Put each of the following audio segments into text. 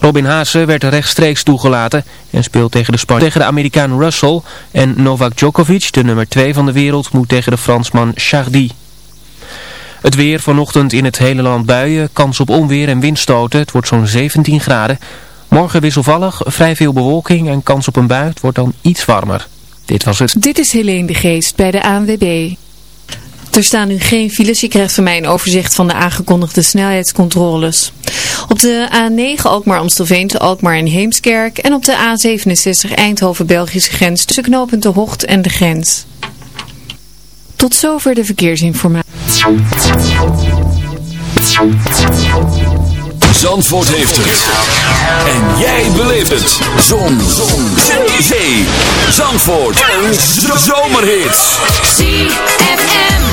Robin Haase werd rechtstreeks toegelaten en speelt tegen de Spar tegen de Amerikaan Russell. En Novak Djokovic, de nummer 2 van de wereld, moet tegen de Fransman Chardy. Het weer vanochtend in het hele land buien, kans op onweer en windstoten. Het wordt zo'n 17 graden. Morgen wisselvallig, vrij veel bewolking en kans op een bui. Het wordt dan iets warmer. Dit was het. Dit is Helene de Geest bij de ANWB. Er staan nu geen files. Je krijgt van mij een overzicht van de aangekondigde snelheidscontroles. Op de A9 Alkmaar-Amstelveen te Alkmaar en Heemskerk. En op de A67 Eindhoven-Belgische grens tussen knooppunt de Hocht en de grens. Tot zover de verkeersinformatie. Zandvoort heeft het. En jij beleeft het. Zon. Zon. Zee. Zee. Zandvoort. Een zomerhit. ZFM.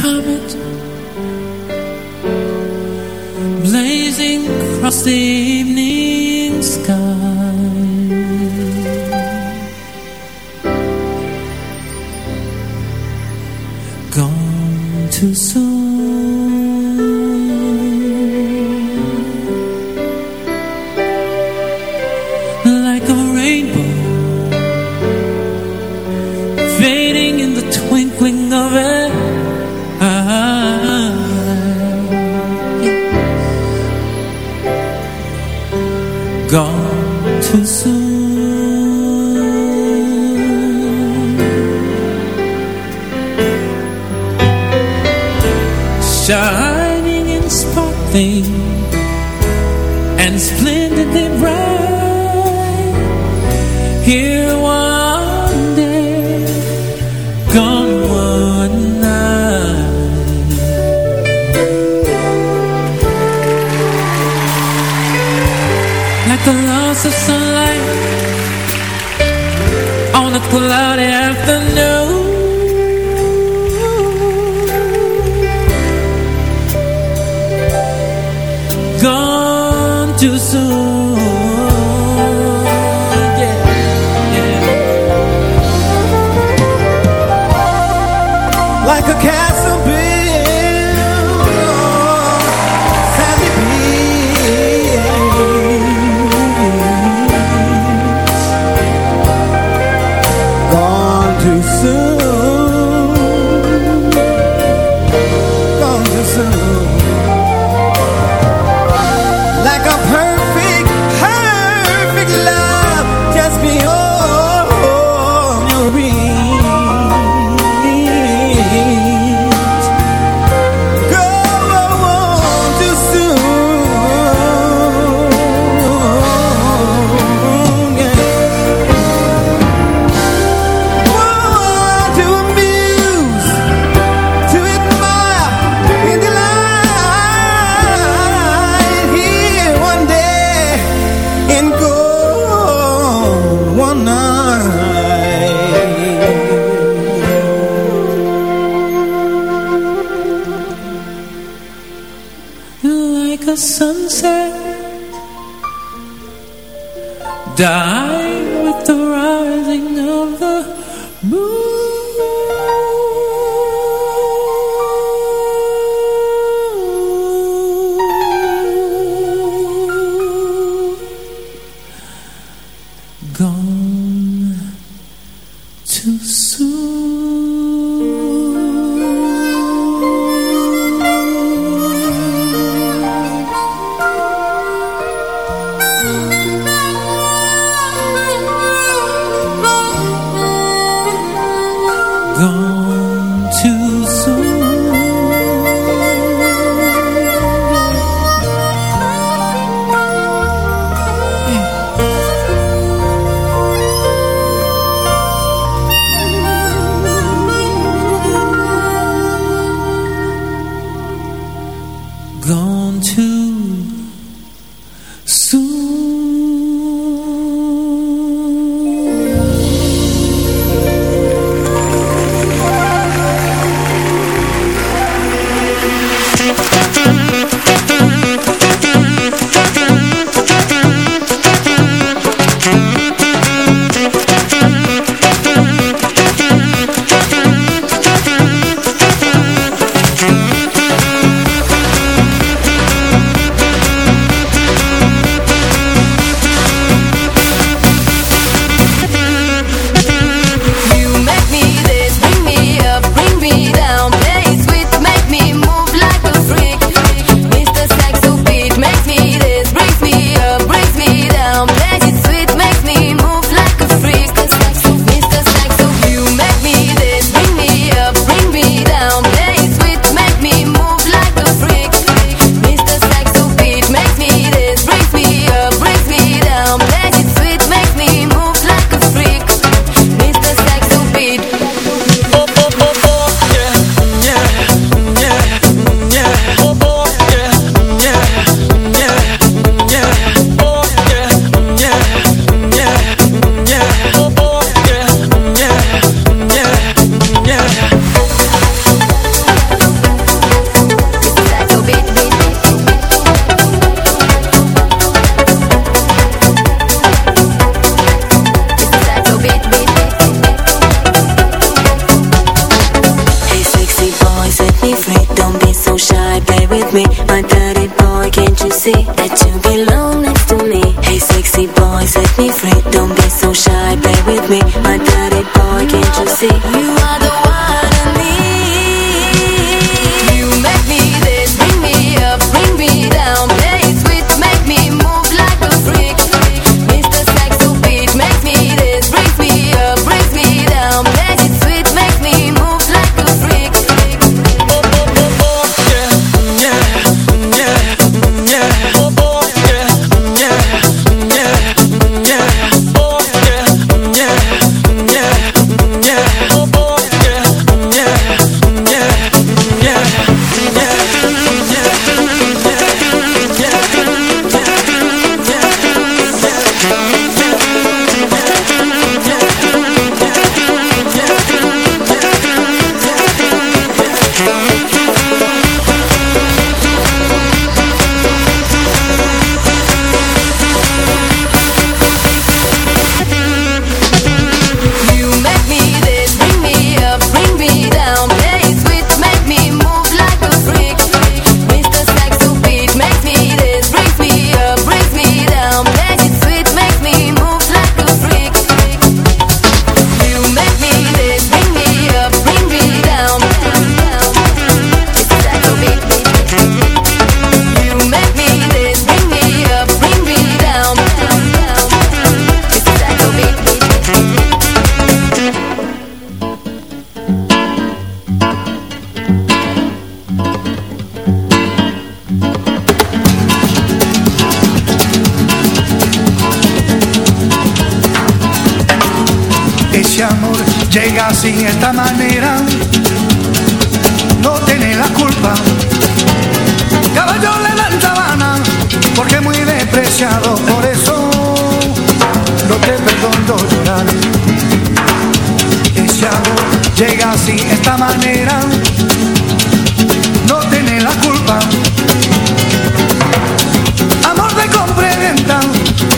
Comet blazing across the evening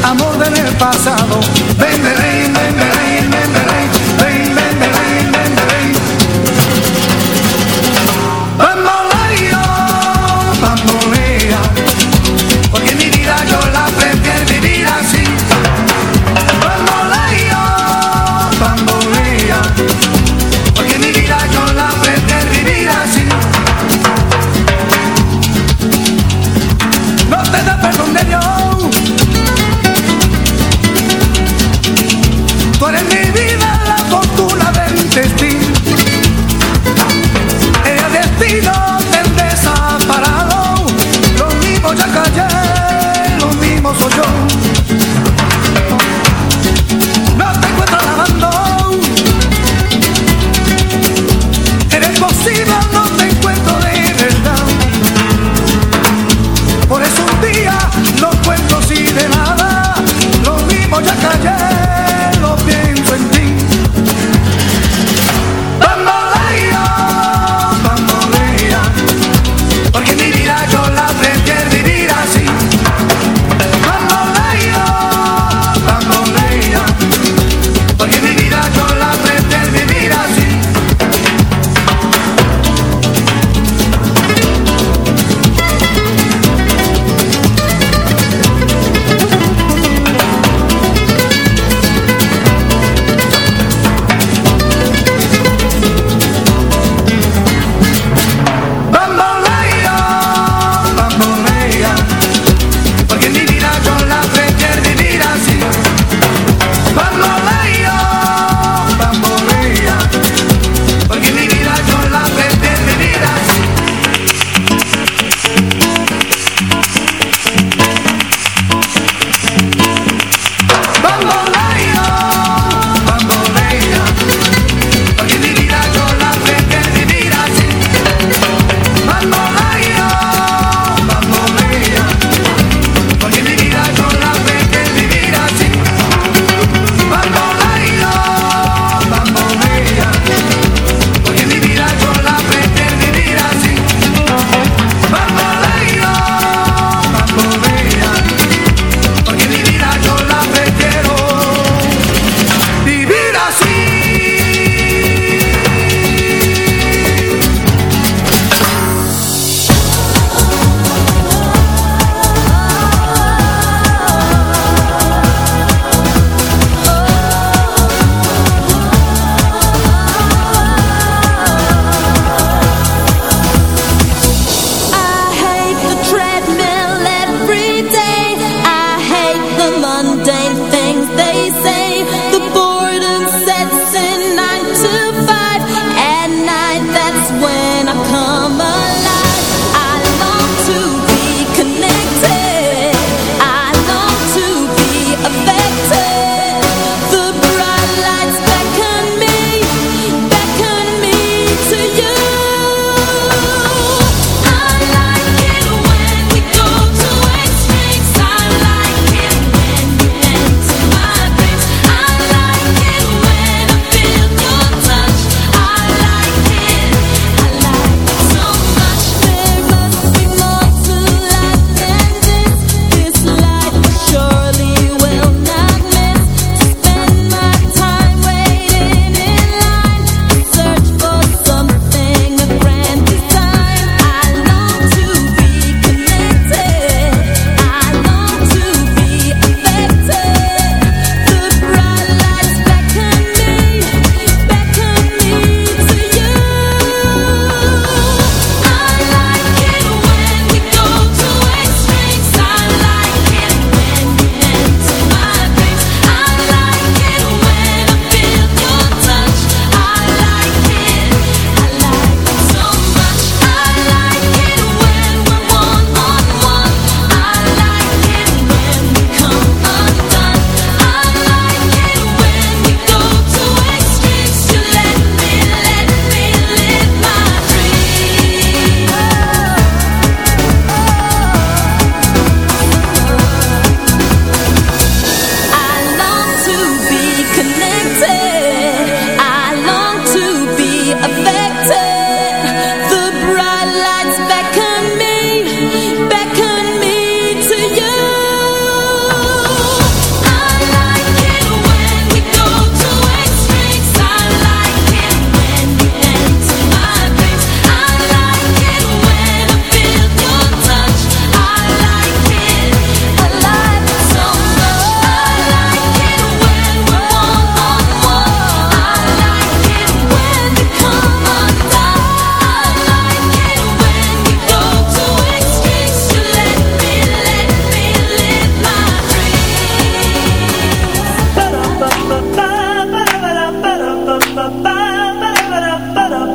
amor del pasado.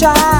já.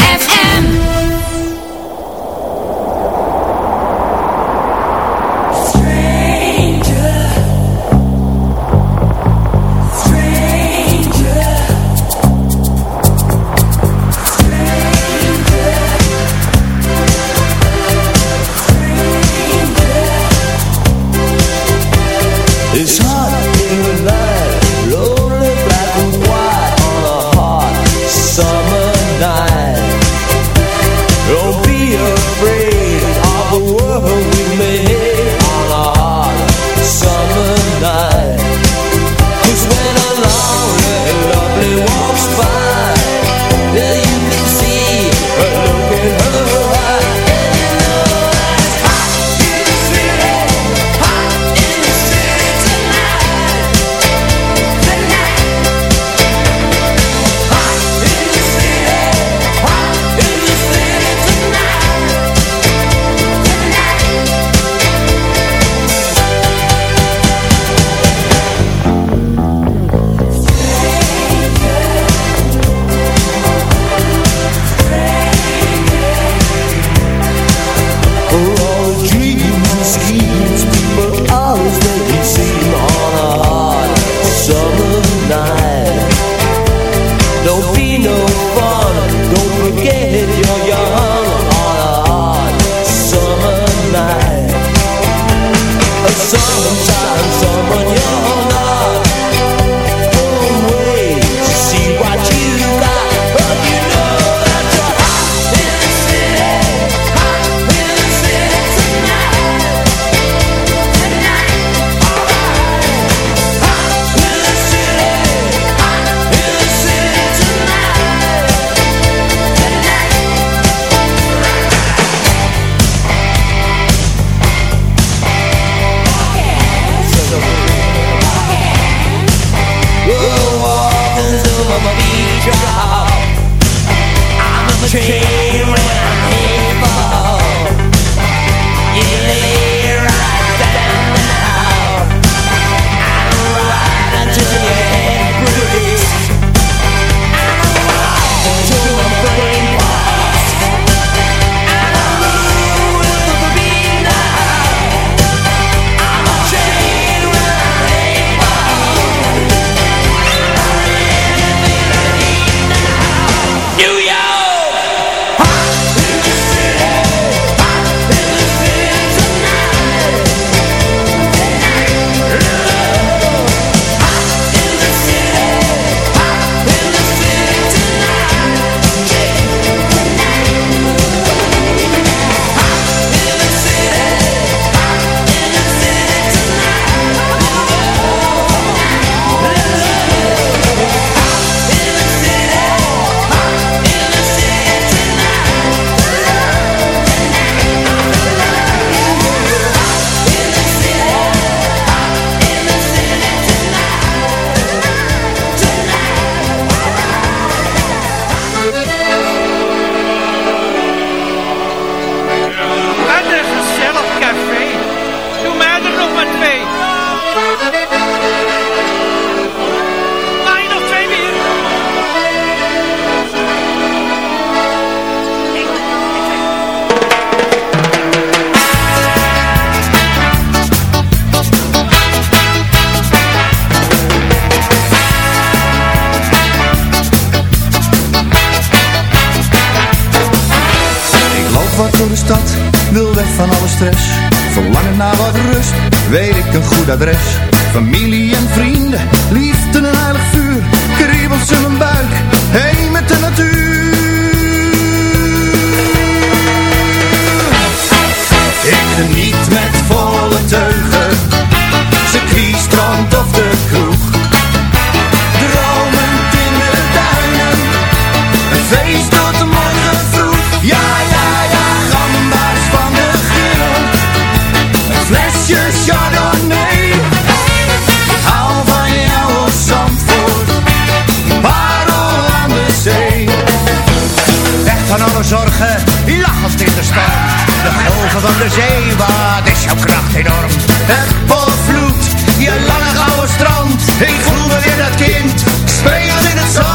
De golven van de zee, wat is jouw kracht enorm? Het volvloed, je lange gouden strand. Ik voel me weer dat kind, spelen in het zand.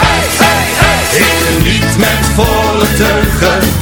Hey, hey, hey! Ik niet met volle teugen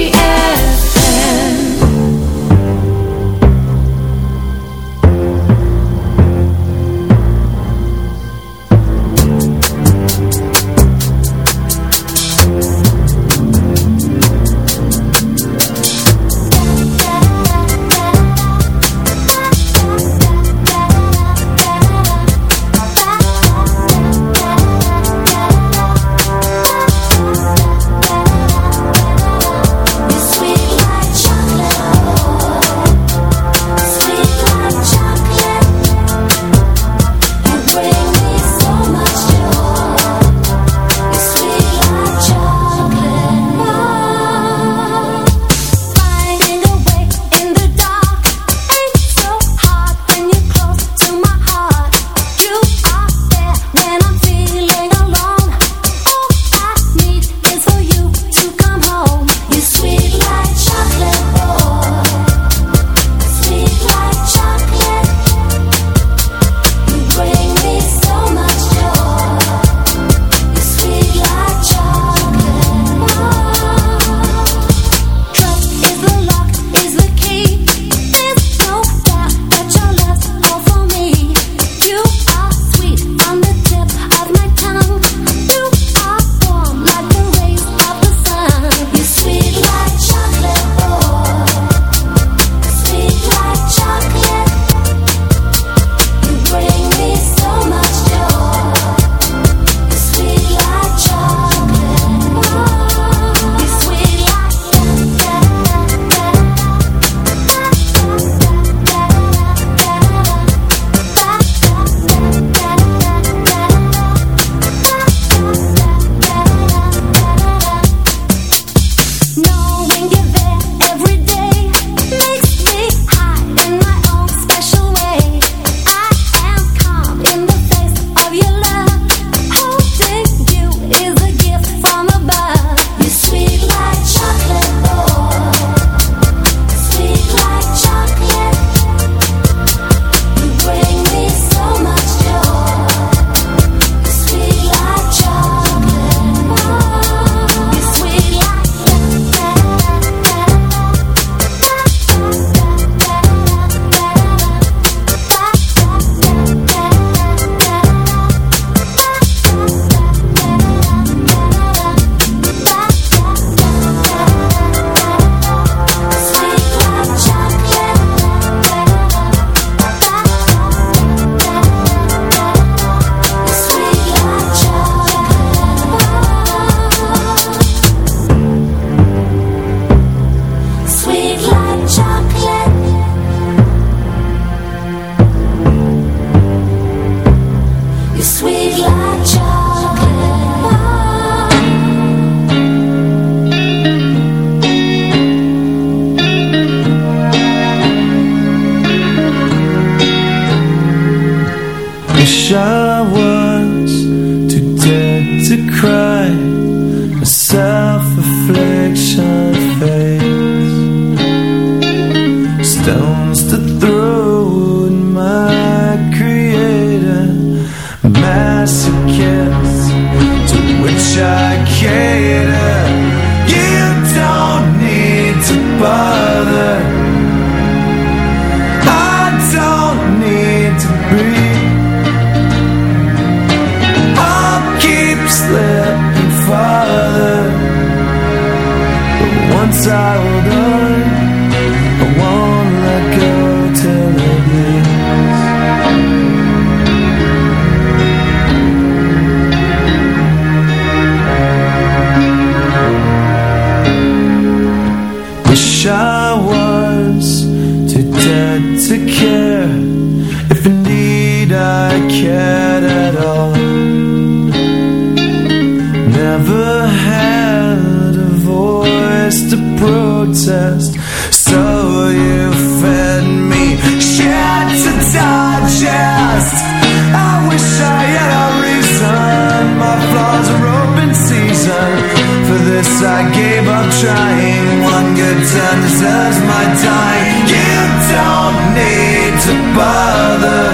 I gave up trying. One good turn deserves my time. You don't need to bother.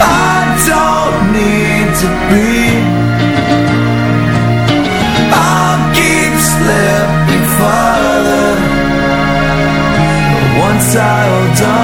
I don't need to be. I'll keep slipping further. Once I'll done.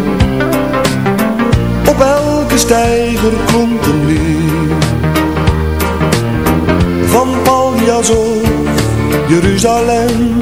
tijger komt. Van Paljas Jeruzalem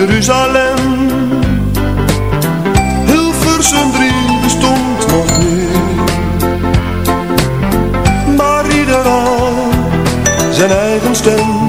Jeruzalem. Hilversum drie bestond nog niet, maar ieder zijn eigen stem.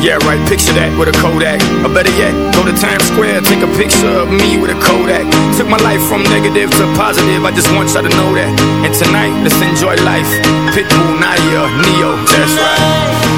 Yeah, right, picture that with a Kodak. Or better yet, go to Times Square, take a picture of me with a Kodak. Took my life from negative to positive, I just want y'all to know that. And tonight, let's enjoy life. Pitbull, Nadia, Neo, that's right.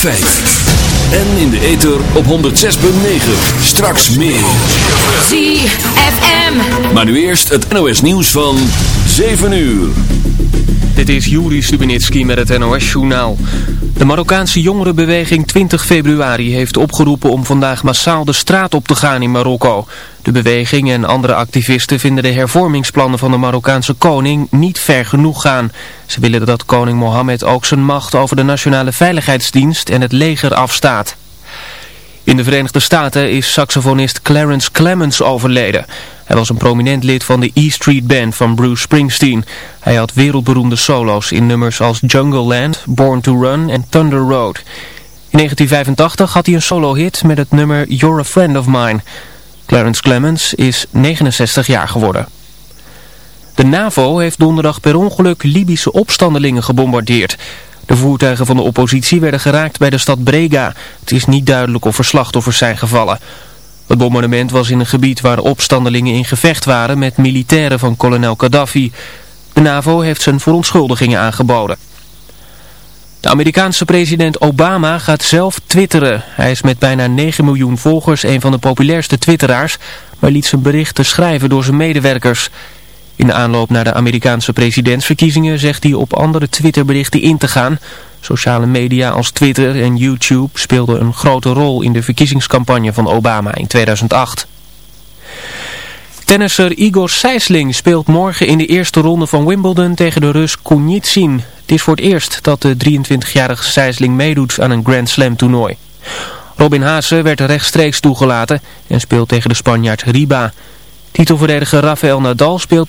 104.5. En in de ether op 106.9. Straks meer. ZFM. Maar nu eerst het NOS nieuws van 7 uur. Dit is Juri Stubenitski met het NOS-journaal. De Marokkaanse jongerenbeweging 20 februari heeft opgeroepen om vandaag massaal de straat op te gaan in Marokko. De beweging en andere activisten vinden de hervormingsplannen van de Marokkaanse koning niet ver genoeg gaan. Ze willen dat koning Mohammed ook zijn macht over de Nationale Veiligheidsdienst en het leger afstaat. In de Verenigde Staten is saxofonist Clarence Clemens overleden. Hij was een prominent lid van de E Street Band van Bruce Springsteen. Hij had wereldberoemde solo's in nummers als Jungle Land, Born to Run en Thunder Road. In 1985 had hij een solo-hit met het nummer You're a Friend of Mine. Clarence Clemens is 69 jaar geworden. De NAVO heeft donderdag per ongeluk Libische opstandelingen gebombardeerd. De voertuigen van de oppositie werden geraakt bij de stad Brega. Het is niet duidelijk of er slachtoffers zijn gevallen. Het bombardement was in een gebied waar opstandelingen in gevecht waren met militairen van kolonel Gaddafi. De NAVO heeft zijn verontschuldigingen aangeboden. De Amerikaanse president Obama gaat zelf twitteren. Hij is met bijna 9 miljoen volgers een van de populairste twitteraars, maar liet zijn berichten schrijven door zijn medewerkers. In de aanloop naar de Amerikaanse presidentsverkiezingen zegt hij op andere Twitterberichten in te gaan. Sociale media als Twitter en YouTube speelden een grote rol in de verkiezingscampagne van Obama in 2008. Tennisser Igor Sijsling speelt morgen in de eerste ronde van Wimbledon tegen de Rus Kunitsin. Het is voor het eerst dat de 23-jarige Sijsling meedoet aan een Grand Slam toernooi. Robin Haase werd rechtstreeks toegelaten en speelt tegen de Spanjaard Riba. Titelverdediger Rafael Nadal speelt